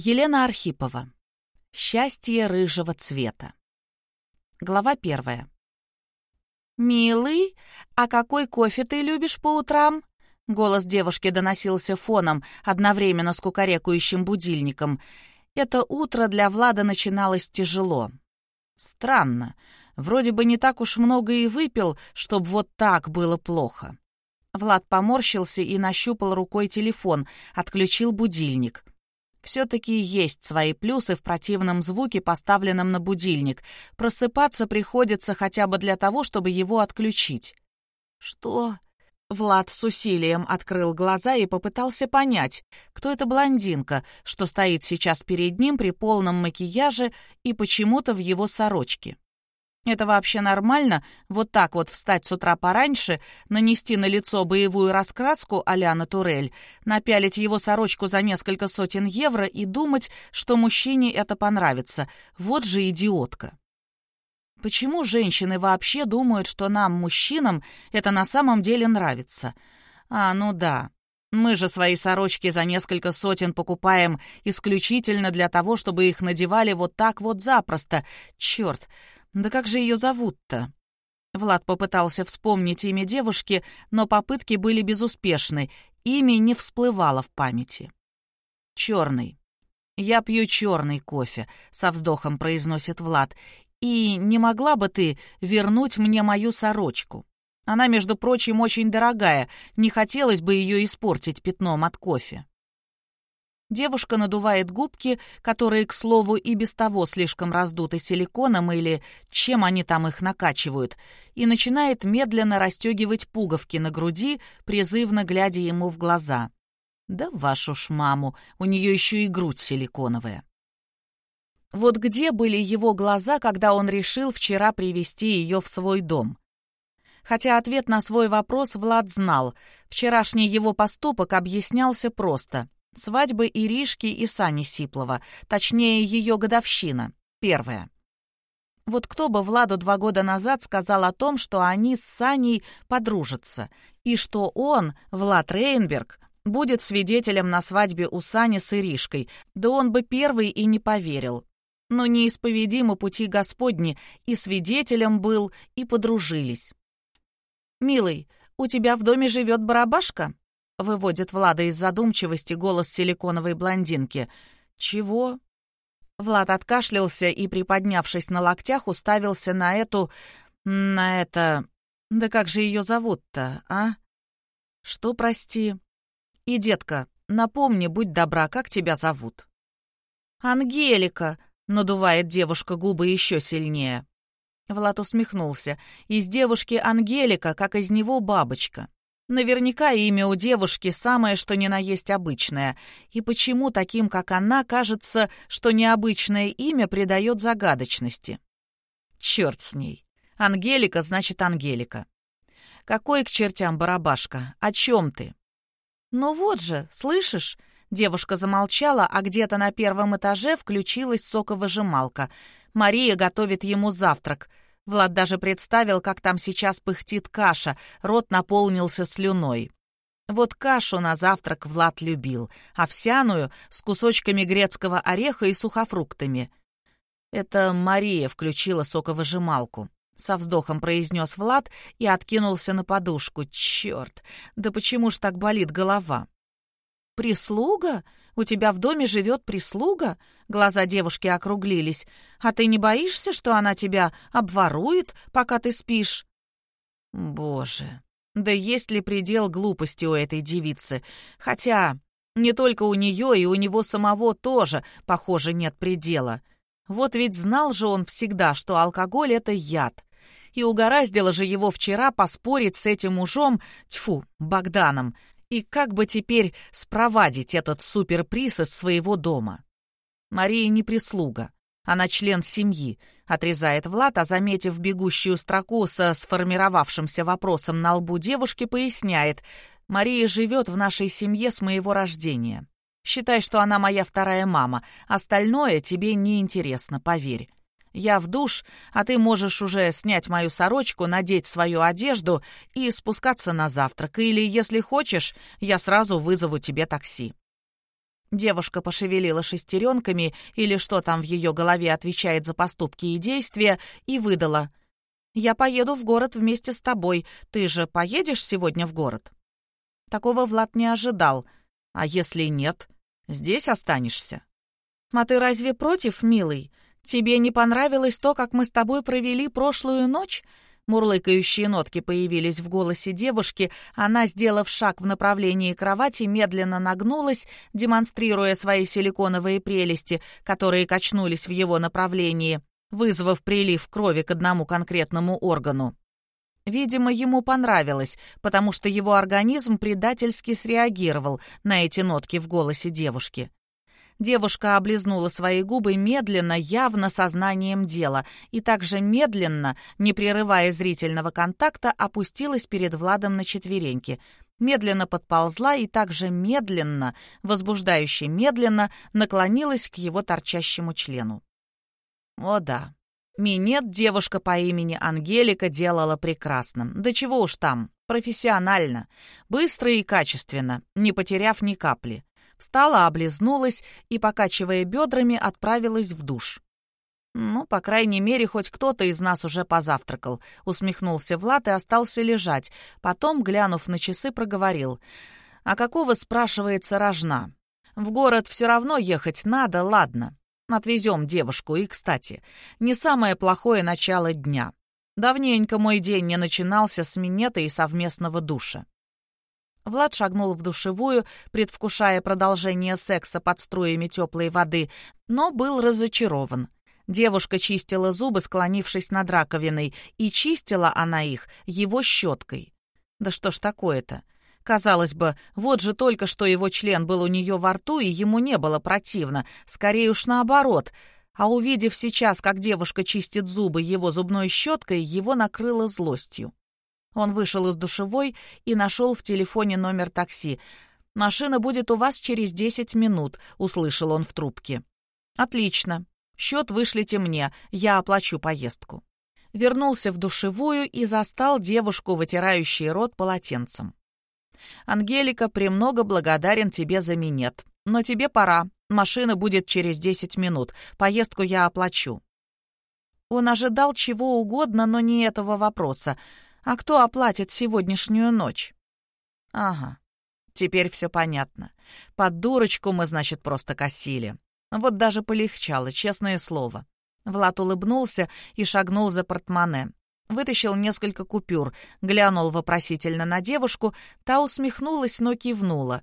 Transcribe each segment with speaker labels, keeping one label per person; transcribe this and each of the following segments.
Speaker 1: Елена Архипова. Счастье рыжего цвета. Глава первая. «Милый, а какой кофе ты любишь по утрам?» Голос девушки доносился фоном, одновременно с кукарекающим будильником. Это утро для Влада начиналось тяжело. Странно. Вроде бы не так уж много и выпил, чтобы вот так было плохо. Влад поморщился и нащупал рукой телефон, отключил будильник. Все-таки есть свои плюсы в противном звуке, поставленном на будильник. Просыпаться приходится хотя бы для того, чтобы его отключить. «Что?» Влад с усилием открыл глаза и попытался понять, кто эта блондинка, что стоит сейчас перед ним при полном макияже и почему-то в его сорочке. Это вообще нормально, вот так вот встать с утра пораньше, нанести на лицо боевую раскраску а-ля натурель, напялить его сорочку за несколько сотен евро и думать, что мужчине это понравится. Вот же идиотка. Почему женщины вообще думают, что нам, мужчинам, это на самом деле нравится? А, ну да. Мы же свои сорочки за несколько сотен покупаем исключительно для того, чтобы их надевали вот так вот запросто. Черт, да как же ее зовут-то? Влад попытался вспомнить имя девушки, но попытки были безуспешны. Имя не всплывало в памяти. «Черный. Я пью черный кофе», — со вздохом произносит Влад. «И не могла бы ты вернуть мне мою сорочку? Она, между прочим, очень дорогая. Не хотелось бы ее испортить пятном от кофе». Девушка надувает губки, которые, к слову, и без того слишком раздуты силиконом или чем они там их накачивают, и начинает медленно расстегивать пуговки на груди, призывно глядя ему в глаза. Да вашу ж маму, у нее еще и грудь силиконовая. Вот где были его глаза, когда он решил вчера привести ее в свой дом? Хотя ответ на свой вопрос Влад знал. Вчерашний его поступок объяснялся просто. Свадьбы Иришки и Сани Сиплова, точнее, ее годовщина, первая. Вот кто бы Владу два года назад сказал о том, что они с Саней подружатся, и что он, Влад Рейнберг, будет свидетелем на свадьбе у Сани с Иришкой, да он бы первый и не поверил. Но неисповедимы пути Господни, и свидетелем был, и подружились. «Милый, у тебя в доме живет барабашка?» Выводит Влада из задумчивости голос силиконовой блондинки. «Чего?» Влад откашлялся и, приподнявшись на локтях, уставился на эту... на это... Да как же ее зовут-то, а? Что, прости? И, детка, напомни, будь добра, как тебя зовут? «Ангелика!» — надувает девушка губы еще сильнее. Влад усмехнулся. Из девушки Ангелика, как из него бабочка. Наверняка имя у девушки самое, что ни на есть обычное. И почему таким, как она, кажется, что необычное имя придает загадочности? Черт с ней. Ангелика значит Ангелика. Какой к чертям барабашка? О чем ты? Ну вот же, слышишь? Девушка замолчала, а где-то на первом этаже включилась соковыжималка. Мария готовит ему завтрак — Влад даже представил, как там сейчас пыхтит каша, рот наполнился слюной. Вот кашу на завтрак Влад любил, овсяную, с кусочками грецкого ореха и сухофруктами. Это Мария включила соковыжималку. Со вздохом произнес Влад и откинулся на подушку. Черт, да почему ж так болит голова? «Прислуга? У тебя в доме живет прислуга?» Глаза девушки округлились. «А ты не боишься, что она тебя обворует, пока ты спишь?» «Боже, да есть ли предел глупости у этой девицы? Хотя не только у нее и у него самого тоже, похоже, нет предела. Вот ведь знал же он всегда, что алкоголь — это яд. И угораздило же его вчера поспорить с этим мужом, тьфу, Богданом, и как бы теперь спровадить этот суперприз из своего дома? Мария не прислуга. Она член семьи, отрезает Влад, а заметив бегущую строку со сформировавшимся вопросом на лбу девушки, поясняет. «Мария живет в нашей семье с моего рождения. Считай, что она моя вторая мама. Остальное тебе не интересно, поверь. Я в душ, а ты можешь уже снять мою сорочку, надеть свою одежду и спускаться на завтрак. Или, если хочешь, я сразу вызову тебе такси». Девушка пошевелила шестеренками или что там в ее голове отвечает за поступки и действия и выдала. «Я поеду в город вместе с тобой. Ты же поедешь сегодня в город?» Такого Влад не ожидал. «А если нет? Здесь останешься?» «А ты разве против, милый? Тебе не понравилось то, как мы с тобой провели прошлую ночь?» Мурлыкающие нотки появились в голосе девушки. Она, сделав шаг в направлении кровати, медленно нагнулась, демонстрируя свои силиконовые прелести, которые качнулись в его направлении, вызвав прилив крови к одному конкретному органу. Видимо, ему понравилось, потому что его организм предательски среагировал на эти нотки в голосе девушки. Девушка облизнула свои губы медленно, явно сознанием дела, и также медленно, не прерывая зрительного контакта, опустилась перед Владом на четвереньки. Медленно подползла и также медленно, возбуждающе медленно, наклонилась к его торчащему члену. О да, минет девушка по имени Ангелика делала прекрасным. Да чего уж там, профессионально, быстро и качественно, не потеряв ни капли. Встала, облизнулась и, покачивая бедрами, отправилась в душ. «Ну, по крайней мере, хоть кто-то из нас уже позавтракал», — усмехнулся Влад и остался лежать. Потом, глянув на часы, проговорил. «А какого, спрашивается, рожна? В город все равно ехать надо, ладно. Отвезем девушку. И, кстати, не самое плохое начало дня. Давненько мой день не начинался с минета и совместного душа. Влад шагнул в душевую, предвкушая продолжение секса под струями теплой воды, но был разочарован. Девушка чистила зубы, склонившись над раковиной, и чистила она их его щеткой. Да что ж такое-то? Казалось бы, вот же только что его член был у нее во рту, и ему не было противно, скорее уж наоборот. А увидев сейчас, как девушка чистит зубы его зубной щеткой, его накрыло злостью. Он вышел из душевой и нашел в телефоне номер такси. «Машина будет у вас через десять минут», — услышал он в трубке. «Отлично. Счет вышлите мне, я оплачу поездку». Вернулся в душевую и застал девушку, вытирающую рот полотенцем. «Ангелика, премного благодарен тебе за минет. Но тебе пора. Машина будет через десять минут. Поездку я оплачу». Он ожидал чего угодно, но не этого вопроса. А кто оплатит сегодняшнюю ночь? Ага, теперь все понятно. Под дурочку мы, значит, просто косили. Вот даже полегчало, честное слово. Влад улыбнулся и шагнул за портмоне. Вытащил несколько купюр, глянул вопросительно на девушку, та усмехнулась, но кивнула.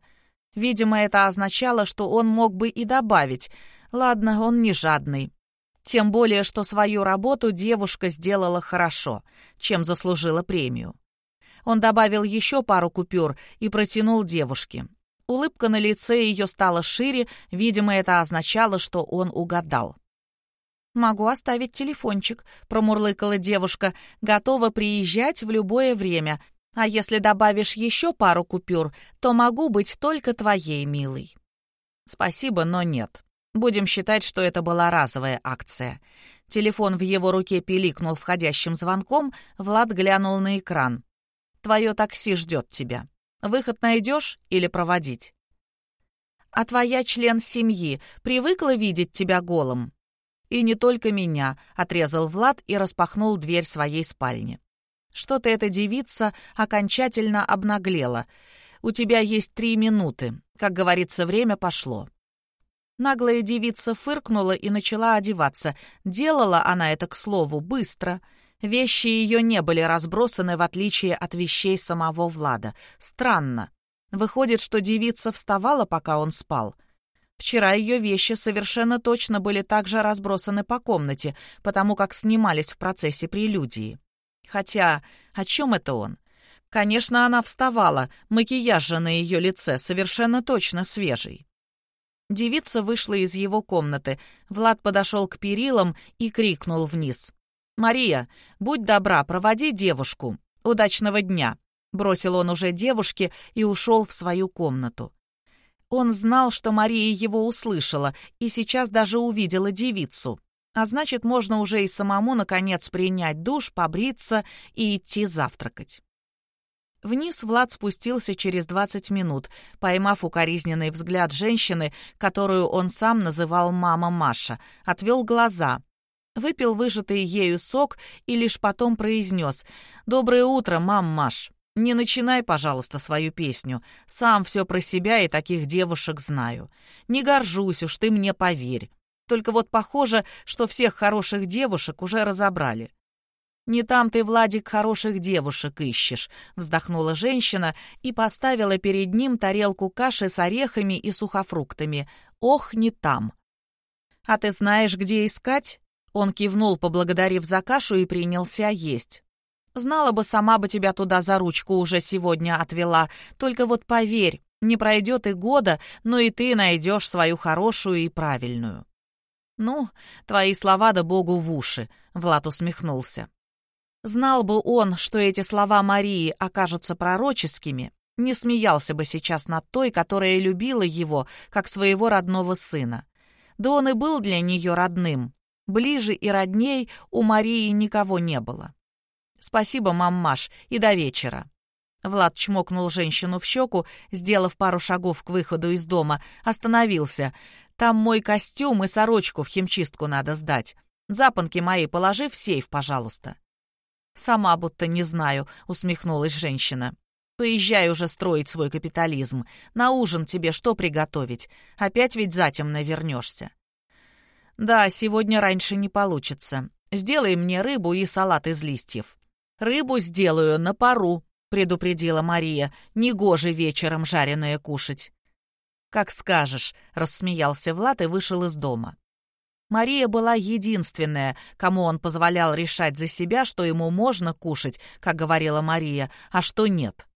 Speaker 1: Видимо, это означало, что он мог бы и добавить. Ладно, он не жадный. Тем более, что свою работу девушка сделала хорошо, чем заслужила премию. Он добавил еще пару купюр и протянул девушке. Улыбка на лице ее стала шире, видимо, это означало, что он угадал. «Могу оставить телефончик», — промурлыкала девушка, «готова приезжать в любое время. А если добавишь еще пару купюр, то могу быть только твоей, милой». «Спасибо, но нет», Будем считать, что это была разовая акция. Телефон в его руке пиликнул входящим звонком, Влад глянул на экран. «Твое такси ждет тебя. Выход найдешь или проводить?» «А твоя член семьи привыкла видеть тебя голым?» «И не только меня», — отрезал Влад и распахнул дверь своей спальни. «Что-то эта девица окончательно обнаглела. У тебя есть три минуты. Как говорится, время пошло». Наглая девица фыркнула и начала одеваться. Делала она это, к слову, быстро. Вещи ее не были разбросаны, в отличие от вещей самого Влада. Странно. Выходит, что девица вставала, пока он спал. Вчера ее вещи совершенно точно были также разбросаны по комнате, потому как снимались в процессе прелюдии. Хотя, о чем это он? Конечно, она вставала, макияж же на ее лице совершенно точно свежий. Девица вышла из его комнаты. Влад подошел к перилам и крикнул вниз. «Мария, будь добра, проводи девушку. Удачного дня!» Бросил он уже девушке и ушел в свою комнату. Он знал, что Мария его услышала и сейчас даже увидела девицу. А значит, можно уже и самому, наконец, принять душ, побриться и идти завтракать. Вниз Влад спустился через 20 минут, поймав укоризненный взгляд женщины, которую он сам называл «мама Маша», отвел глаза. Выпил выжатый ею сок и лишь потом произнес «Доброе утро, мам Маш». Не начинай, пожалуйста, свою песню. Сам все про себя и таких девушек знаю. Не горжусь уж, ты мне поверь. Только вот похоже, что всех хороших девушек уже разобрали. «Не там ты, Владик, хороших девушек ищешь», — вздохнула женщина и поставила перед ним тарелку каши с орехами и сухофруктами. «Ох, не там». «А ты знаешь, где искать?» Он кивнул, поблагодарив за кашу, и принялся есть. «Знала бы, сама бы тебя туда за ручку уже сегодня отвела. Только вот поверь, не пройдет и года, но и ты найдешь свою хорошую и правильную». «Ну, твои слова да богу в уши», — Влад усмехнулся. Знал бы он, что эти слова Марии окажутся пророческими, не смеялся бы сейчас над той, которая любила его, как своего родного сына. Да он и был для нее родным. Ближе и родней у Марии никого не было. «Спасибо, маммаш, и до вечера». Влад чмокнул женщину в щеку, сделав пару шагов к выходу из дома, остановился. «Там мой костюм и сорочку в химчистку надо сдать. Запонки мои положи в сейф, пожалуйста». «Сама будто не знаю», — усмехнулась женщина. «Поезжай уже строить свой капитализм. На ужин тебе что приготовить? Опять ведь затемно вернешься». «Да, сегодня раньше не получится. Сделай мне рыбу и салат из листьев». «Рыбу сделаю на пару», — предупредила Мария. «Негоже вечером жареное кушать». «Как скажешь», — рассмеялся Влад и вышел из дома. Мария была единственная, кому он позволял решать за себя, что ему можно кушать, как говорила Мария, а что нет.